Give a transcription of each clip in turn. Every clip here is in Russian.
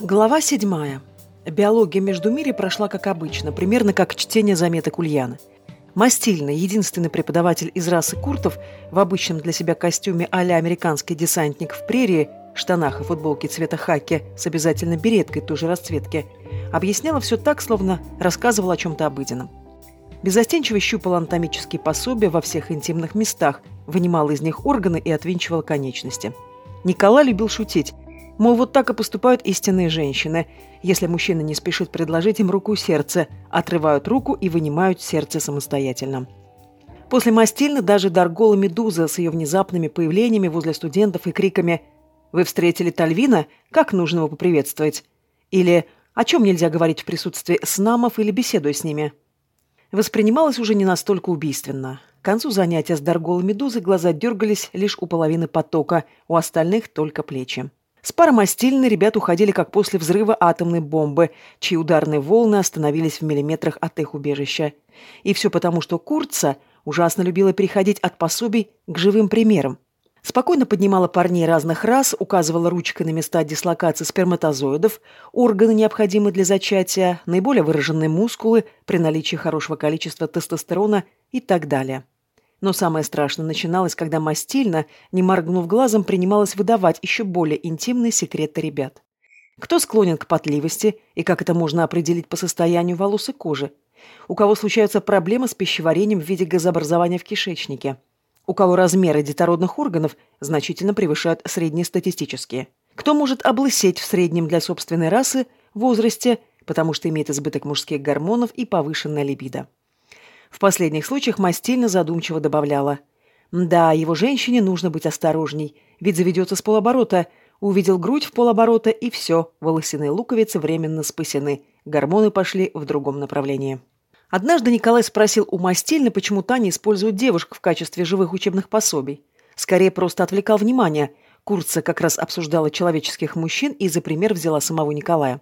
Глава 7. Биология между мире прошла как обычно, примерно как чтение заметок Ульяны. Мастильный, единственный преподаватель из расы куртов в обычном для себя костюме а американский десантник в прерии, штанах и футболке цвета хаки с обязательно береткой той же расцветки, объясняла все так, словно рассказывала о чем-то обыденном. Безостенчиво щупала анатомические пособия во всех интимных местах, вынимала из них органы и отвинчивала конечности. Николай любил шутить – Мол, вот так и поступают истинные женщины. Если мужчина не спешит предложить им руку и сердце, отрывают руку и вынимают сердце самостоятельно. После Мастильны даже Даргола Медуза с ее внезапными появлениями возле студентов и криками «Вы встретили Тальвина? Как нужно его поприветствовать?» Или «О чем нельзя говорить в присутствии снамов или беседуя с ними?» Воспринималось уже не настолько убийственно. К концу занятия с Дарголой Медузой глаза дергались лишь у половины потока, у остальных только плечи. С паромастильной ребят уходили как после взрыва атомной бомбы, чьи ударные волны остановились в миллиметрах от их убежища. И все потому, что Курца ужасно любила переходить от пособий к живым примерам. Спокойно поднимала парней разных рас, указывала ручкой на места дислокации сперматозоидов, органы, необходимые для зачатия, наиболее выраженные мускулы при наличии хорошего количества тестостерона и так далее. Но самое страшное начиналось, когда Мастильна, не моргнув глазом, принималась выдавать еще более интимные секреты ребят. Кто склонен к потливости и как это можно определить по состоянию волос и кожи? У кого случаются проблемы с пищеварением в виде газообразования в кишечнике? У кого размеры детородных органов значительно превышают среднестатистические? Кто может облысеть в среднем для собственной расы в возрасте, потому что имеет избыток мужских гормонов и повышенная либидо? В последних случаях Мастильна задумчиво добавляла. «Да, его женщине нужно быть осторожней, ведь заведется с полоборота. Увидел грудь в полоборота, и все, волосяные луковицы временно спасены. Гормоны пошли в другом направлении». Однажды Николай спросил у Мастильны, почему Таня использует девушек в качестве живых учебных пособий. Скорее, просто отвлекал внимание. Курца как раз обсуждала человеческих мужчин и за пример взяла самого Николая.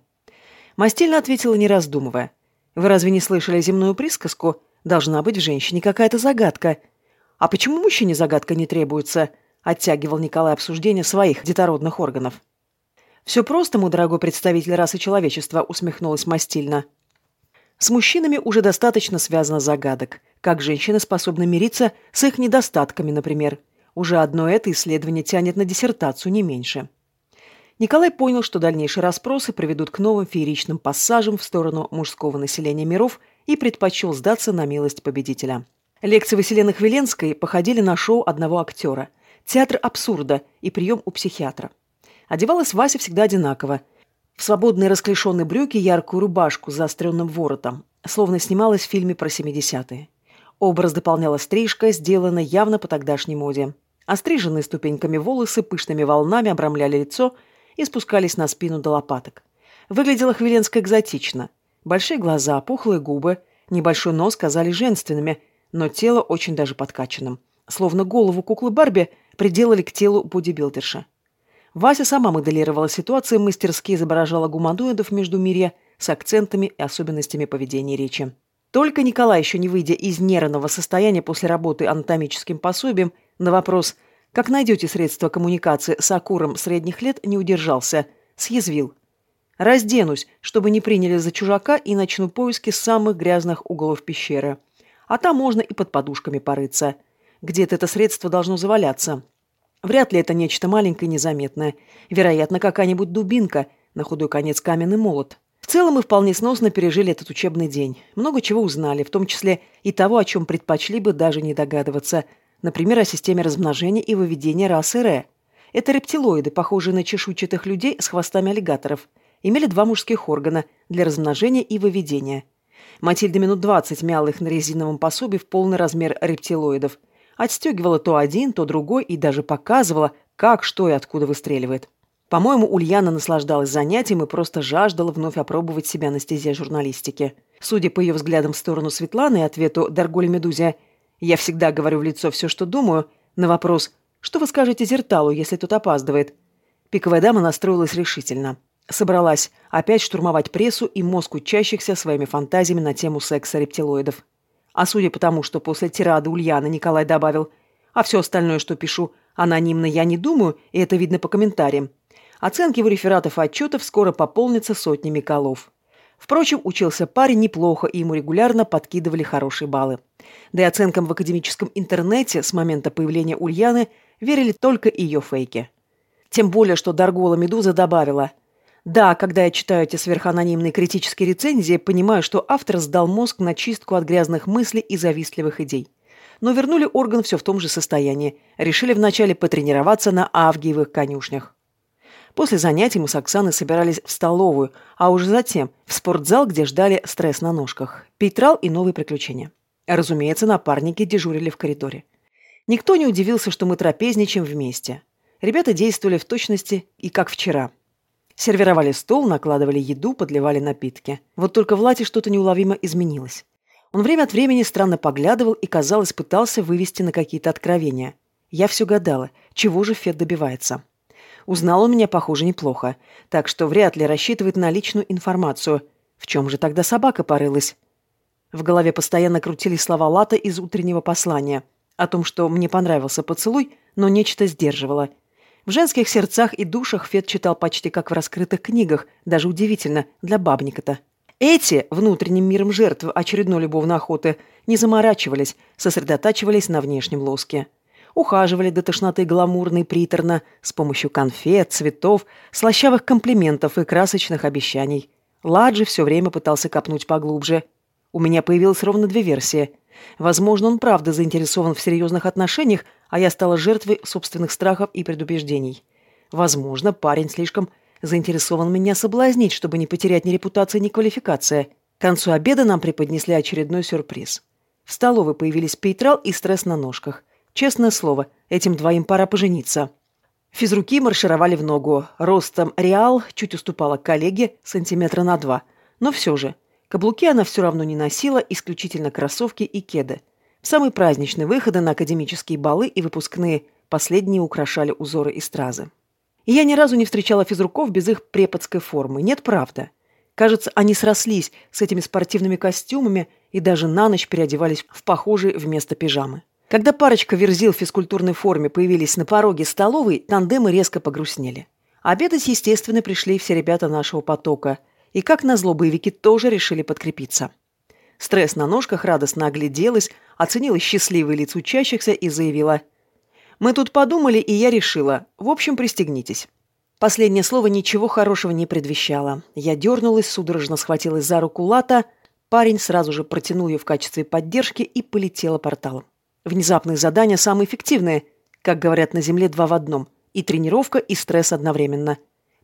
Мастильна ответила, не раздумывая. «Вы разве не слышали земную присказку? Должна быть в женщине какая-то загадка. А почему мужчине загадка не требуется? Оттягивал Николай обсуждение своих детородных органов. «Все просто, мой дорогой представитель расы человечества», — усмехнулась Мастильна. «С мужчинами уже достаточно связано загадок. Как женщины способны мириться с их недостатками, например. Уже одно это исследование тянет на диссертацию, не меньше». Николай понял, что дальнейшие расспросы приведут к новым фееричным пассажам в сторону мужского населения миров – и предпочел сдаться на милость победителя. Лекции Василены Хвиленской походили на шоу одного актера. Театр абсурда и прием у психиатра. Одевалась Вася всегда одинаково. В свободные расклешенные брюки яркую рубашку с заостренным воротом, словно снималась в фильме про 70-е. Образ дополняла стрижка, сделанная явно по тогдашней моде. Остриженные ступеньками волосы пышными волнами обрамляли лицо и спускались на спину до лопаток. Выглядела Хвиленская экзотично. Большие глаза, пухлые губы, небольшой нос казались женственными, но тело очень даже подкачанным. Словно голову куклы Барби приделали к телу бодибилдерша. Вася сама моделировала ситуацию, мастерски изображала гуманоидов между мире с акцентами и особенностями поведения речи. Только Николай, еще не выйдя из нервного состояния после работы анатомическим пособием, на вопрос «Как найдете средства коммуникации с Акуром средних лет?» не удержался, съязвил – Разденусь, чтобы не приняли за чужака, и начну поиски самых грязных углов пещеры. А там можно и под подушками порыться. Где-то это средство должно заваляться. Вряд ли это нечто маленькое и незаметное. Вероятно, какая-нибудь дубинка, на худой конец каменный молот. В целом мы вполне сносно пережили этот учебный день. Много чего узнали, в том числе и того, о чем предпочли бы даже не догадываться. Например, о системе размножения и выведения расы Ре. Это рептилоиды, похожие на чешуйчатых людей с хвостами аллигаторов – имели два мужских органа для размножения и выведения. Матильда минут двадцать мяла их на резиновом пособии в полный размер рептилоидов. Отстегивала то один, то другой и даже показывала, как, что и откуда выстреливает. По-моему, Ульяна наслаждалась занятием и просто жаждала вновь опробовать себя на стезе журналистики. Судя по ее взглядам в сторону Светланы и ответу Дарголи Медузе «Я всегда говорю в лицо все, что думаю», на вопрос «Что вы скажете Зерталу, если тот опаздывает?» Пиковая дама настроилась решительно. Собралась опять штурмовать прессу и мозг учащихся своими фантазиями на тему секса рептилоидов. А судя по тому, что после тирады Ульяны Николай добавил «А все остальное, что пишу, анонимно я не думаю, и это видно по комментариям», Оценки его рефератов и отчетов скоро пополнятся сотнями колов. Впрочем, учился парень неплохо, и ему регулярно подкидывали хорошие баллы. Да и оценкам в академическом интернете с момента появления Ульяны верили только ее фейки. Тем более, что Даргола Медуза добавила «Да, когда я читаю эти сверханонимные критические рецензии, понимаю, что автор сдал мозг на чистку от грязных мыслей и завистливых идей. Но вернули орган все в том же состоянии. Решили вначале потренироваться на авгиевых конюшнях. После занятий мы с Оксаной собирались в столовую, а уже затем в спортзал, где ждали стресс на ножках, пейтрал и новые приключения. Разумеется, напарники дежурили в коридоре. Никто не удивился, что мы трапезничаем вместе. Ребята действовали в точности и как вчера. Сервировали стол, накладывали еду, подливали напитки. Вот только в Лате что-то неуловимо изменилось. Он время от времени странно поглядывал и, казалось, пытался вывести на какие-то откровения. Я все гадала, чего же Фед добивается. Узнал он меня, похоже, неплохо, так что вряд ли рассчитывает на личную информацию. В чем же тогда собака порылась? В голове постоянно крутились слова Лата из утреннего послания о том, что мне понравился поцелуй, но нечто сдерживало. В женских сердцах и душах Фет читал почти как в раскрытых книгах, даже удивительно, для бабника-то. Эти, внутренним миром жертв очередной любовной охоты, не заморачивались, сосредотачивались на внешнем лоске ухаживали до тошноты гламурно и приторно с помощью конфет, цветов, слащавых комплиментов и красочных обещаний. Ладжи все время пытался копнуть поглубже. У меня появилось ровно две версии. Возможно, он правда заинтересован в серьезных отношениях, а я стала жертвой собственных страхов и предубеждений. Возможно, парень слишком заинтересован меня соблазнить, чтобы не потерять ни репутации, ни квалификация. К концу обеда нам преподнесли очередной сюрприз. В столовой появились пейтрал и стресс на ножках. Честное слово, этим двоим пора пожениться. Физруки маршировали в ногу. Ростом Реал чуть уступала коллеге сантиметра на два. Но все же, каблуки она все равно не носила, исключительно кроссовки и кеды. В самые праздничные выходы на академические балы и выпускные последние украшали узоры и стразы. И я ни разу не встречала физруков без их преподской формы. Нет, правда. Кажется, они срослись с этими спортивными костюмами и даже на ночь переодевались в похожие вместо пижамы. Когда парочка верзил в физкультурной форме появились на пороге столовой, тандемы резко погрустнели. Обедать, естественно, пришли все ребята нашего потока. И, как назло, боевики тоже решили подкрепиться. Стресс на ножках радостно огляделась, оценила счастливые лица учащихся и заявила. «Мы тут подумали, и я решила. В общем, пристегнитесь». Последнее слово ничего хорошего не предвещало. Я дернулась, судорожно схватилась за руку Лата, парень сразу же протянул ее в качестве поддержки и полетела порталом. Внезапные задания самые эффективные, как говорят на Земле два в одном. И тренировка, и стресс одновременно.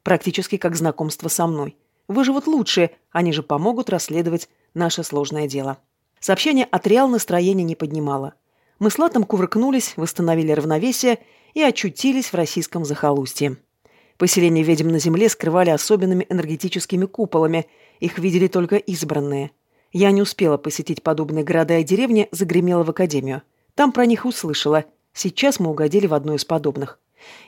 Практически как знакомство со мной. Выживут лучшие, они же помогут расследовать наше сложное дело. Сообщение от Реал настроение не поднимало. Мы с Латом кувыркнулись, восстановили равновесие и очутились в российском захолустье. Поселения ведьм на Земле скрывали особенными энергетическими куполами, их видели только избранные. Я не успела посетить подобные города и деревни, загремела в академию. Там про них услышала. Сейчас мы угодили в одну из подобных.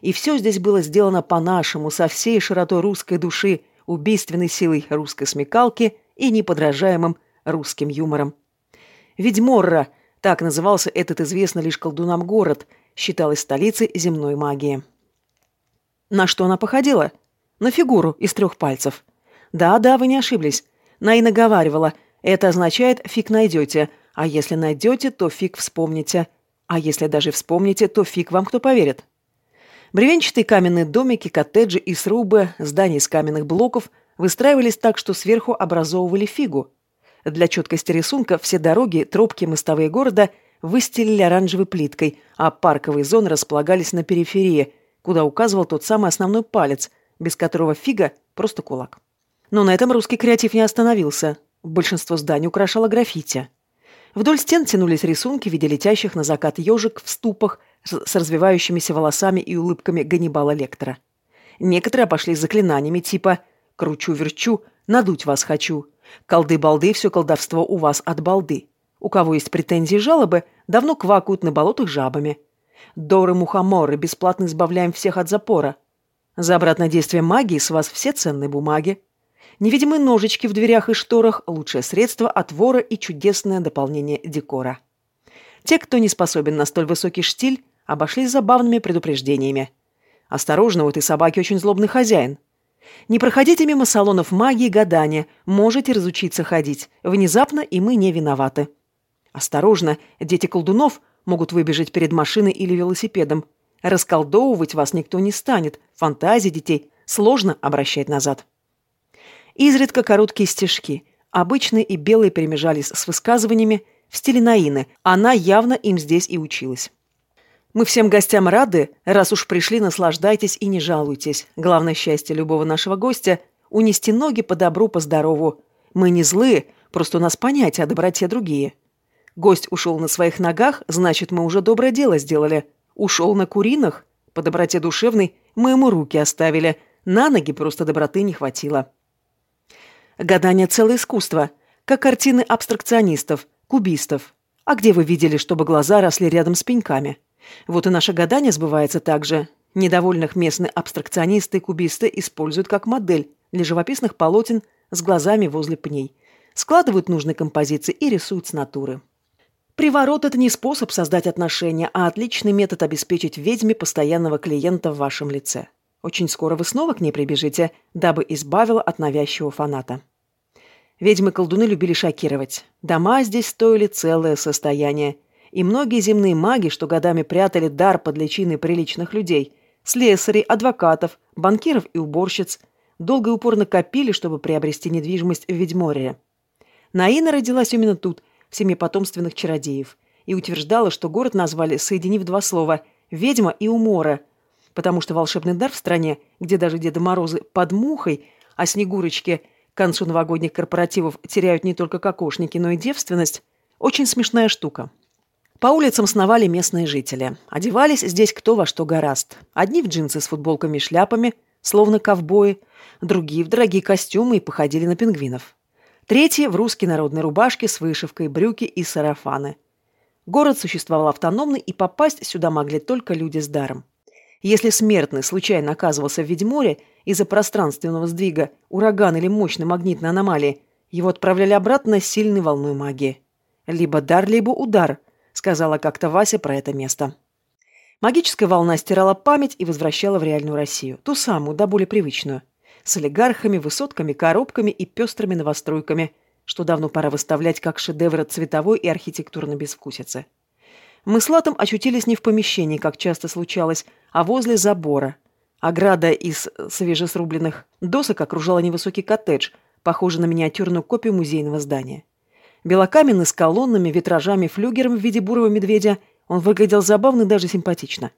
И все здесь было сделано по-нашему, со всей широтой русской души, убийственной силой русской смекалки и неподражаемым русским юмором. Ведьморра, так назывался этот известный лишь колдунам город, считалась столицей земной магии. На что она походила? На фигуру из трех пальцев. Да-да, вы не ошиблись. Наина говаривала, это означает «фиг найдете», а если найдете, то фиг вспомните. А если даже вспомните, то фиг вам кто поверит. Бревенчатые каменные домики, коттеджи и срубы, здания из каменных блоков выстраивались так, что сверху образовывали фигу. Для четкости рисунка все дороги, тропки, мостовые города выстелили оранжевой плиткой, а парковые зоны располагались на периферии, куда указывал тот самый основной палец, без которого фига – просто кулак. Но на этом русский креатив не остановился. Большинство зданий украшало граффити. Вдоль стен тянулись рисунки в виде летящих на закат ежик в ступах с развивающимися волосами и улыбками Ганнибала Лектора. Некоторые обошли заклинаниями типа «кручу-верчу», «надуть вас хочу», «колды-балды, все колдовство у вас от балды». У кого есть претензии и жалобы, давно квакают на болотах жабами. Доры-мухоморы, бесплатно избавляем всех от запора. За обратное действие магии с вас все ценные бумаги. Невидимые ножички в дверях и шторах – лучшее средство от вора и чудесное дополнение декора. Те, кто не способен на столь высокий штиль, обошлись забавными предупреждениями. Осторожно, у этой собаки очень злобный хозяин. Не проходите мимо салонов магии гадания, можете разучиться ходить. Внезапно и мы не виноваты. Осторожно, дети колдунов могут выбежать перед машиной или велосипедом. Расколдовывать вас никто не станет. Фантазии детей сложно обращать назад. Изредка короткие стишки. Обычные и белые перемежались с высказываниями в стиле Наины. Она явно им здесь и училась. Мы всем гостям рады, раз уж пришли, наслаждайтесь и не жалуйтесь. Главное счастье любого нашего гостя – унести ноги по добру, по здорову. Мы не злые, просто у нас понятия о доброте другие. Гость ушел на своих ногах, значит, мы уже доброе дело сделали. Ушел на куринах, по доброте душевной, мы ему руки оставили. На ноги просто доброты не хватило. Гадание – целое искусство, как картины абстракционистов, кубистов. А где вы видели, чтобы глаза росли рядом с пеньками? Вот и наше гадание сбывается так же. Недовольных местные абстракционисты и кубисты используют как модель для живописных полотен с глазами возле пней. Складывают нужные композиции и рисуют с натуры. Приворот – это не способ создать отношения, а отличный метод обеспечить ведьме постоянного клиента в вашем лице. Очень скоро вы снова к ней прибежите, дабы избавила от навязчивого фаната. Ведьмы-колдуны любили шокировать. Дома здесь стоили целое состояние – и многие земные маги, что годами прятали дар под личиной приличных людей, слесарей, адвокатов, банкиров и уборщиц, долго и упорно копили, чтобы приобрести недвижимость в Ведьморье. Наина родилась именно тут, в семье потомственных чародеев, и утверждала, что город назвали, соединив два слова «ведьма» и «умора», потому что волшебный дар в стране, где даже Деда Морозы под мухой, а Снегурочки к концу новогодних корпоративов теряют не только кокошники, но и девственность, очень смешная штука. По улицам сновали местные жители. Одевались здесь кто во что гораст. Одни в джинсы с футболками и шляпами, словно ковбои, другие в дорогие костюмы и походили на пингвинов. Третьи в русские народные рубашки с вышивкой, брюки и сарафаны. Город существовал автономный, и попасть сюда могли только люди с даром. Если смертный случайно оказывался в Ведьморе из-за пространственного сдвига, урагана или мощной магнитной аномалии, его отправляли обратно сильной волной магии. Либо дар, либо удар – сказала как-то Вася про это место. Магическая волна стирала память и возвращала в реальную Россию. Ту самую, да более привычную. С олигархами, высотками, коробками и пестрыми новостройками, что давно пора выставлять как шедевры цветовой и архитектурной безвкусицы. Мы с Латом очутились не в помещении, как часто случалось, а возле забора. Ограда из свежесрубленных досок окружала невысокий коттедж, похожий на миниатюрную копию музейного здания. Белокаменный с колоннами, витражами, флюгером в виде бурого медведя, он выглядел забавно и даже симпатично.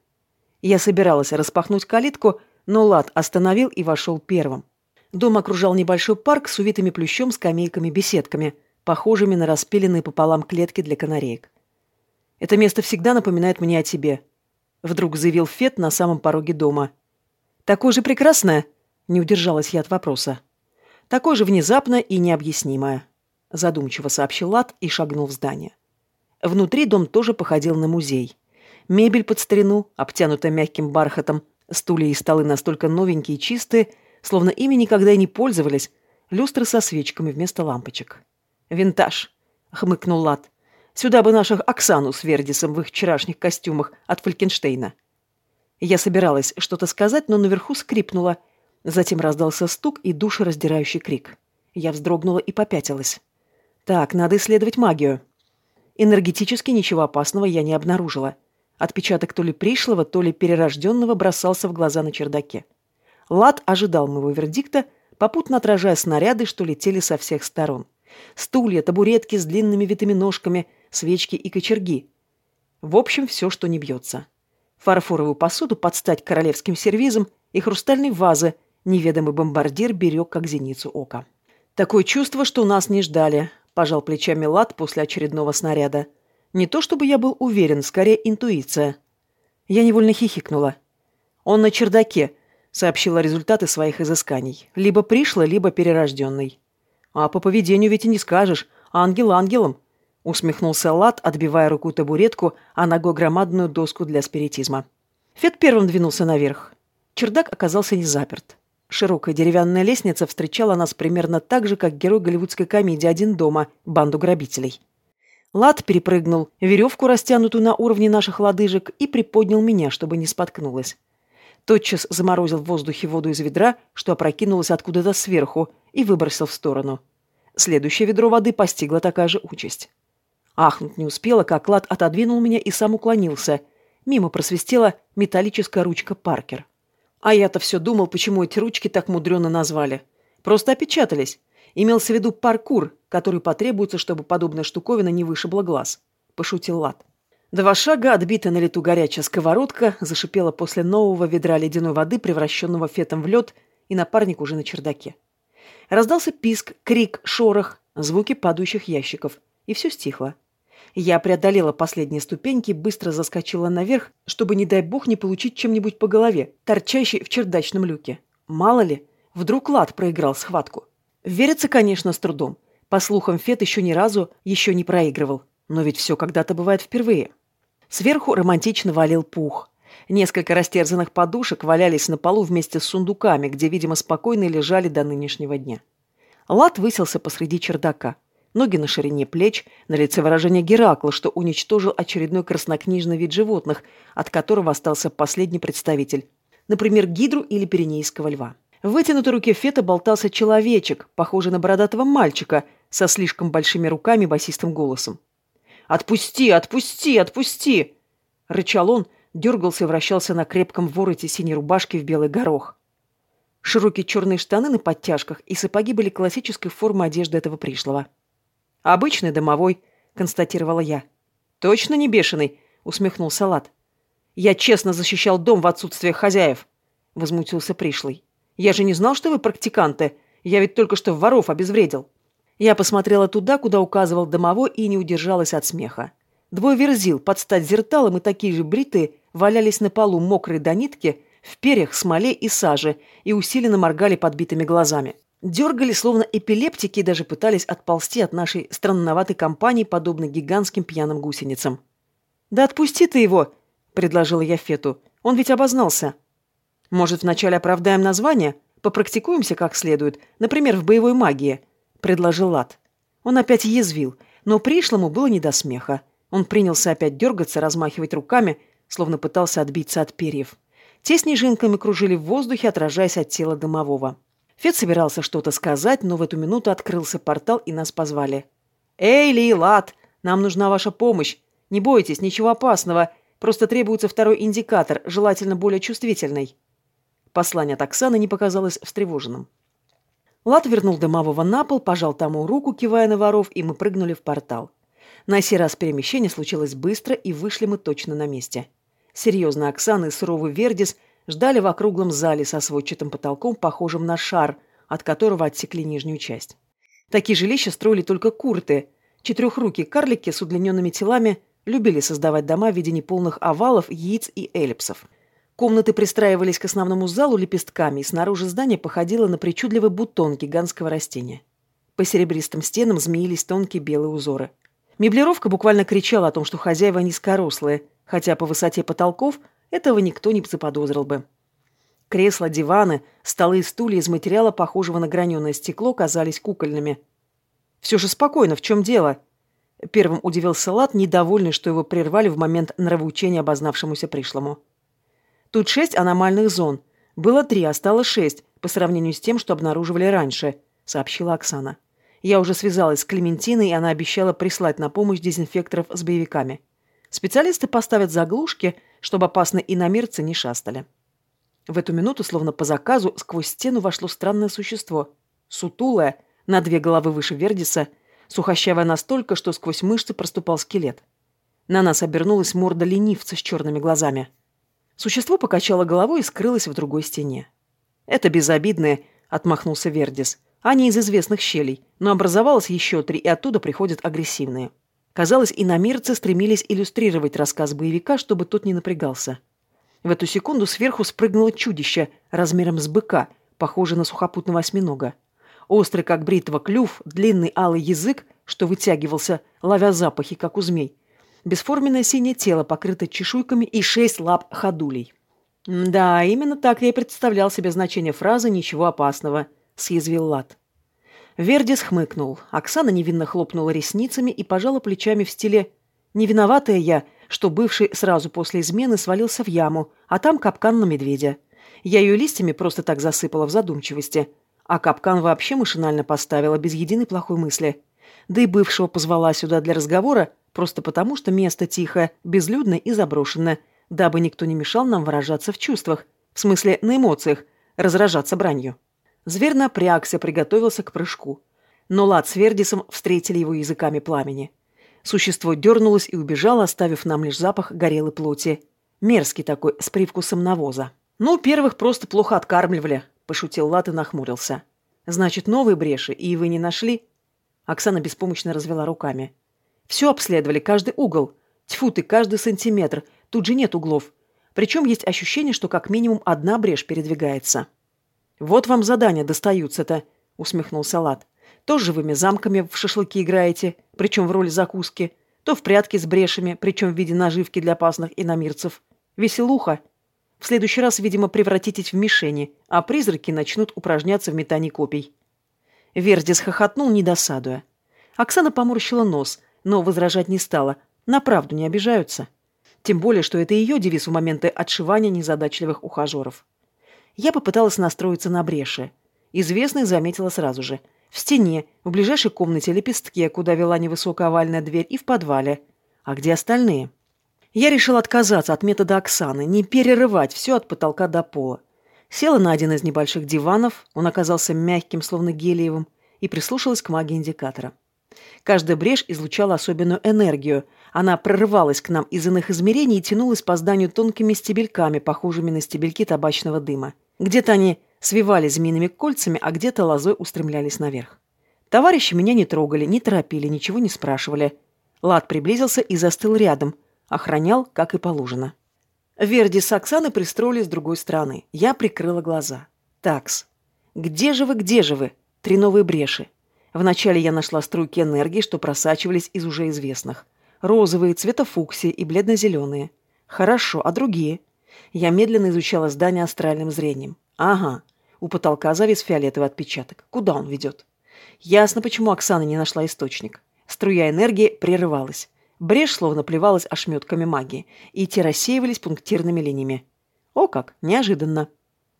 Я собиралась распахнуть калитку, но Лад остановил и вошел первым. Дом окружал небольшой парк с увитыми плющом скамейками-беседками, похожими на распиленные пополам клетки для канареек. «Это место всегда напоминает мне о тебе», — вдруг заявил Фет на самом пороге дома. «Такое же прекрасное?» — не удержалась я от вопроса. «Такое же внезапное и необъяснимое» задумчиво сообщил Лад и шагнул в здание. Внутри дом тоже походил на музей. Мебель под старину, обтянутая мягким бархатом, стулья и столы настолько новенькие и чистые, словно ими никогда и не пользовались, люстры со свечками вместо лампочек. «Винтаж», — хмыкнул Лад. «Сюда бы наших Оксану с Вердисом в их вчерашних костюмах от Фалькенштейна». Я собиралась что-то сказать, но наверху скрипнуло. Затем раздался стук и душераздирающий крик. Я вздрогнула и попятилась. Так, надо исследовать магию. Энергетически ничего опасного я не обнаружила. Отпечаток то ли пришлого, то ли перерожденного бросался в глаза на чердаке. Лад ожидал моего вердикта, попутно отражая снаряды, что летели со всех сторон. Стулья, табуретки с длинными витыми ножками, свечки и кочерги. В общем, все, что не бьется. Фарфоровую посуду под стать королевским сервизом и хрустальные вазы неведомый бомбардир берег, как зеницу ока. Такое чувство, что нас не ждали пожал плечами Лад после очередного снаряда. Не то чтобы я был уверен, скорее интуиция. Я невольно хихикнула. Он на чердаке, сообщила результаты своих изысканий. Либо пришлый, либо перерожденный. А по поведению ведь и не скажешь. Ангел ангелом. Усмехнулся Лад, отбивая руку табуретку, а ногой громадную доску для спиритизма. Фет первым двинулся наверх. Чердак оказался не заперт. Широкая деревянная лестница встречала нас примерно так же, как герой голливудской комедии «Один дома» — банду грабителей. Лад перепрыгнул веревку, растянутую на уровне наших лодыжек, и приподнял меня, чтобы не споткнулась. Тотчас заморозил в воздухе воду из ведра, что опрокинулось откуда-то сверху, и выбросил в сторону. Следующее ведро воды постигла такая же участь. Ахнуть не успела, как Лад отодвинул меня и сам уклонился. Мимо просвистела металлическая ручка Паркер. А я-то все думал, почему эти ручки так мудрено назвали. Просто опечатались. Имелся в виду паркур, который потребуется, чтобы подобная штуковина не вышибла глаз. Пошутил Лад. Два шага, отбитая на лету горячая сковородка, зашипела после нового ведра ледяной воды, превращенного фетом в лед, и напарник уже на чердаке. Раздался писк, крик, шорох, звуки падающих ящиков, и все стихло. Я преодолела последние ступеньки, быстро заскочила наверх, чтобы, не дай бог, не получить чем-нибудь по голове, торчащей в чердачном люке. Мало ли, вдруг Лад проиграл схватку. Верится, конечно, с трудом. По слухам, Фет еще ни разу еще не проигрывал. Но ведь все когда-то бывает впервые. Сверху романтично валил пух. Несколько растерзанных подушек валялись на полу вместе с сундуками, где, видимо, спокойно лежали до нынешнего дня. Лад высился посреди чердака. Ноги на ширине плеч, на лице выражение Геракла, что уничтожил очередной краснокнижный вид животных, от которого остался последний представитель. Например, гидру или пиренейского льва. В вытянутой руке Фета болтался человечек, похожий на бородатого мальчика, со слишком большими руками и басистым голосом. «Отпусти! Отпусти! Отпусти!» Рычал он, дергался и вращался на крепком вороте синей рубашки в белый горох. Широкие черные штаны на подтяжках и сапоги были классической формы одежды этого пришлого. «Обычный домовой», — констатировала я. «Точно не бешеный?» — усмехнулся Лад. «Я честно защищал дом в отсутствие хозяев», — возмутился пришлый. «Я же не знал, что вы практиканты. Я ведь только что воров обезвредил». Я посмотрела туда, куда указывал домовой, и не удержалась от смеха. Двое верзил, под стать зерталом и такие же бритые, валялись на полу, мокрые до нитки, в перьях, смоле и саже, и усиленно моргали подбитыми глазами. Дергали, словно эпилептики, и даже пытались отползти от нашей странноватой компании, подобно гигантским пьяным гусеницам. «Да отпусти ты его!» — предложила я Фету. «Он ведь обознался». «Может, вначале оправдаем название? Попрактикуемся как следует, например, в боевой магии?» — предложил Лад. Он опять язвил, но пришлому было не до смеха. Он принялся опять дергаться, размахивать руками, словно пытался отбиться от перьев. Те снежинками кружили в воздухе, отражаясь от тела домового. Фет собирался что-то сказать, но в эту минуту открылся портал, и нас позвали. «Эй, Ли, Лад, нам нужна ваша помощь. Не бойтесь, ничего опасного. Просто требуется второй индикатор, желательно более чувствительный». Послание от Оксаны не показалось встревоженным. Лад вернул Дымового на пол, пожал тому руку, кивая на воров, и мы прыгнули в портал. На сей раз перемещение случилось быстро, и вышли мы точно на месте. Серьезно, Оксана и суровый Вердис ждали в округлом зале со сводчатым потолком, похожим на шар, от которого отсекли нижнюю часть. Такие жилища строили только курты. Четырехрукие карлики с удлиненными телами любили создавать дома в виде неполных овалов, яиц и эллипсов. Комнаты пристраивались к основному залу лепестками, и снаружи здание походило на причудливый бутон гигантского растения. По серебристым стенам змеились тонкие белые узоры. Меблировка буквально кричала о том, что хозяева низкорослые, хотя по высоте потолков этого никто не заподозрил бы. Кресла, диваны, столы и стулья из материала, похожего на граненое стекло, казались кукольными. «Все же спокойно, в чем дело?» Первым удивился Лат, недовольный, что его прервали в момент нравоучения обознавшемуся пришлому. Тут шесть аномальных зон. Было три, а стало шесть, по сравнению с тем, что обнаруживали раньше», — сообщила Оксана. «Я уже связалась с Клементиной, и она обещала прислать на помощь дезинфекторов с боевиками. Специалисты поставят заглушки, чтобы опасные иномерцы не шастали». В эту минуту, словно по заказу, сквозь стену вошло странное существо. Сутулое, на две головы выше Вердиса, сухощавое настолько, что сквозь мышцы проступал скелет. На нас обернулась морда ленивца с черными глазами. Существо покачало головой и скрылось в другой стене. «Это безобидные», — отмахнулся Вердис. «Они из известных щелей, но образовалось еще три, и оттуда приходят агрессивные». Казалось, иномирцы стремились иллюстрировать рассказ боевика, чтобы тот не напрягался. В эту секунду сверху спрыгнуло чудище размером с быка, похожее на сухопутного осьминога. Острый, как бритва, клюв, длинный алый язык, что вытягивался, ловя запахи, как у змей — Бесформенное синее тело, покрыто чешуйками и шесть лап ходулей. «Да, именно так я и представлял себе значение фразы «ничего опасного», — съязвил Лад. Вердис хмыкнул. Оксана невинно хлопнула ресницами и пожала плечами в стиле «Не виноватая я, что бывший сразу после измены свалился в яму, а там капкан на медведя. Я ее листьями просто так засыпала в задумчивости, а капкан вообще машинально поставила без единой плохой мысли. Да и бывшего позвала сюда для разговора просто потому, что место тихое, безлюдное и заброшенное, дабы никто не мешал нам выражаться в чувствах, в смысле на эмоциях, разражаться бранью. Зверь напрягся, приготовился к прыжку. Но Лад с Вердисом встретили его языками пламени. Существо дернулось и убежало, оставив нам лишь запах горелой плоти. Мерзкий такой, с привкусом навоза. «Ну, первых просто плохо откармливали», – пошутил Лад и нахмурился. «Значит, новые бреши, и вы не нашли?» Оксана беспомощно развела руками. «Все обследовали, каждый угол. Тьфу ты, каждый сантиметр. Тут же нет углов. Причем есть ощущение, что как минимум одна брешь передвигается». «Вот вам задания достаются-то», – усмехнулся Лад. «То с живыми замками в шашлыки играете, причем в роли закуски, то в прятки с брешами, причем в виде наживки для опасных иномирцев. Веселуха. В следующий раз, видимо, превратитесь в мишени, а призраки начнут упражняться в метании копий». Вердис хохотнул, не досадуя. Оксана поморщила нос, но возражать не стала. На правду не обижаются. Тем более, что это ее девиз в моменты отшивания незадачливых ухажеров. Я попыталась настроиться на бреши. Известный заметила сразу же. В стене, в ближайшей комнате лепестке, куда вела невысокая овальная дверь, и в подвале. А где остальные? Я решила отказаться от метода Оксаны, не перерывать все от потолка до пола. Села на один из небольших диванов, он оказался мягким, словно гелиевым, и прислушалась к магии индикатора. Каждая брешь излучала особенную энергию. Она прорывалась к нам из иных измерений и тянулась по зданию тонкими стебельками, похожими на стебельки табачного дыма. Где-то они свивались змеиными кольцами, а где-то лозой устремлялись наверх. Товарищи меня не трогали, не торопили, ничего не спрашивали. Лад приблизился и застыл рядом. Охранял, как и положено. Верди с Оксаной пристроились с другой стороны. Я прикрыла глаза. Такс. Где же вы, где же вы? Три новые бреши. Вначале я нашла струйки энергии, что просачивались из уже известных. Розовые, цвета фуксии и бледно-зеленые. Хорошо, а другие? Я медленно изучала здание астральным зрением. Ага, у потолка завис фиолетовый отпечаток. Куда он ведет? Ясно, почему Оксана не нашла источник. Струя энергии прерывалась. Брешь словно плевалась ошметками магии, и те рассеивались пунктирными линиями. О как, неожиданно.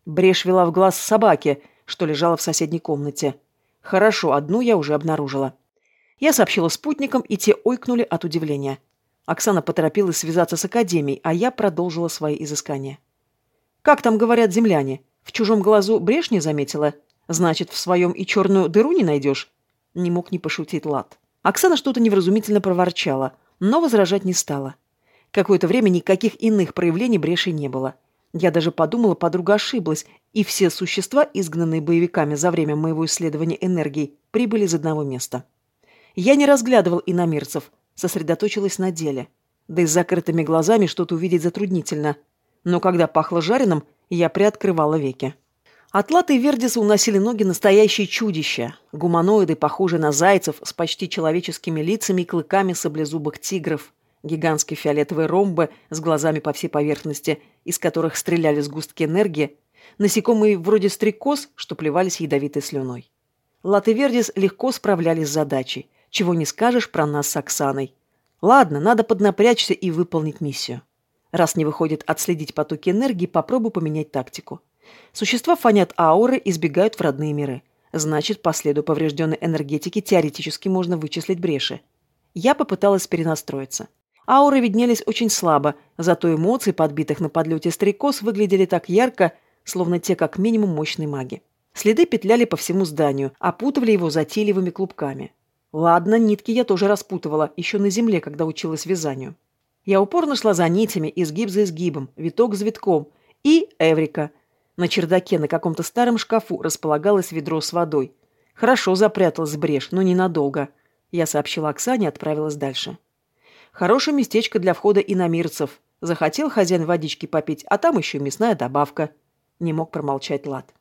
Брешь вела в глаз собаки, что лежала в соседней комнате. Хорошо, одну я уже обнаружила. Я сообщила спутникам, и те ойкнули от удивления. Оксана поторопилась связаться с Академией, а я продолжила свои изыскания. «Как там говорят земляне? В чужом глазу брешь не заметила? Значит, в своем и черную дыру не найдешь?» Не мог не пошутить Лад. Оксана что-то невразумительно проворчала, но возражать не стала. Какое-то время никаких иных проявлений брешей не было. Я даже подумала, подруга ошиблась, и все существа, изгнанные боевиками за время моего исследования энергии, прибыли из одного места. Я не разглядывал иномирцев, сосредоточилась на деле. Да и с закрытыми глазами что-то увидеть затруднительно. Но когда пахло жареным, я приоткрывала веки. Атлаты и Вердиса уносили ноги настоящие чудища. Гуманоиды, похожие на зайцев, с почти человеческими лицами и клыками саблезубых тигров. Гигантские фиолетовые ромбы с глазами по всей поверхности, из которых стреляли сгустки энергии. Насекомые вроде стрекоз, что плевались ядовитой слюной. Лат и Вердис легко справлялись с задачей. Чего не скажешь про нас с Оксаной. Ладно, надо поднапрячься и выполнить миссию. Раз не выходит отследить потоки энергии, попробуй поменять тактику. Существа фонят ауры и сбегают в родные миры. Значит, по следу поврежденной энергетики теоретически можно вычислить бреши. Я попыталась перенастроиться. Ауры виднелись очень слабо, зато эмоции, подбитых на подлете стрекоз, выглядели так ярко, словно те как минимум мощные маги. Следы петляли по всему зданию, опутывали его затейливыми клубками. Ладно, нитки я тоже распутывала, еще на земле, когда училась вязанию. Я упорно шла за нитями, изгиб за изгибом, виток за витком. И Эврика. На чердаке на каком-то старом шкафу располагалось ведро с водой. Хорошо запряталась брешь, но ненадолго. Я сообщила Оксане и отправилась дальше. Хорошее местечко для входа иномирцев. Захотел хозяин водички попить, а там еще мясная добавка. Не мог промолчать Лад.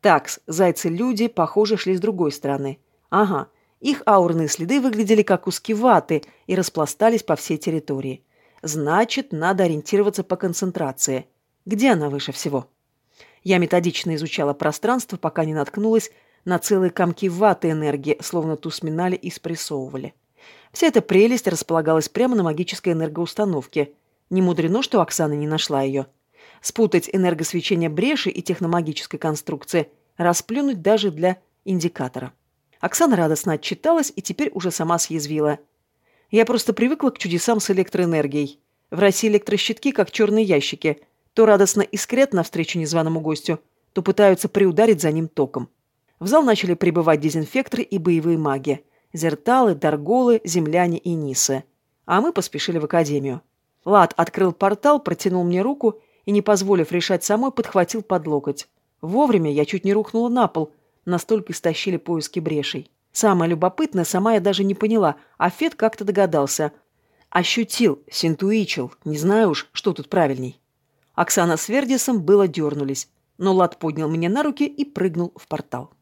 Такс, зайцы-люди, похоже, шли с другой стороны. Ага, их аурные следы выглядели как куски ваты и распластались по всей территории. Значит, надо ориентироваться по концентрации. Где она выше всего? Я методично изучала пространство, пока не наткнулась на целые комки ваты энергии, словно ту сминали и спрессовывали. Вся эта прелесть располагалась прямо на магической энергоустановке. Не мудрено, что Оксана не нашла ее. спутать энергосвечение бреши и техномагической конструкции, расплюнуть даже для индикатора. Оксана радостно отчиталась и теперь уже сама съязвила. Я просто привыкла к чудесам с электроэнергией. В России электрощитки как черные ящики. То радостно искрят навстречу незваному гостю, то пытаются приударить за ним током. В зал начали прибывать дезинфекторы и боевые маги. Зерталы, Дарголы, земляне и Нисы. А мы поспешили в академию. Лад открыл портал, протянул мне руку и, не позволив решать самой, подхватил под локоть. Вовремя я чуть не рухнула на пол, настолько истощили поиски брешей. Самое любопытное, сама я даже не поняла, а Фет как-то догадался. Ощутил, синтуичил, не знаю уж, что тут правильней. Оксана с Вердисом было дернулись, но Лад поднял меня на руки и прыгнул в портал.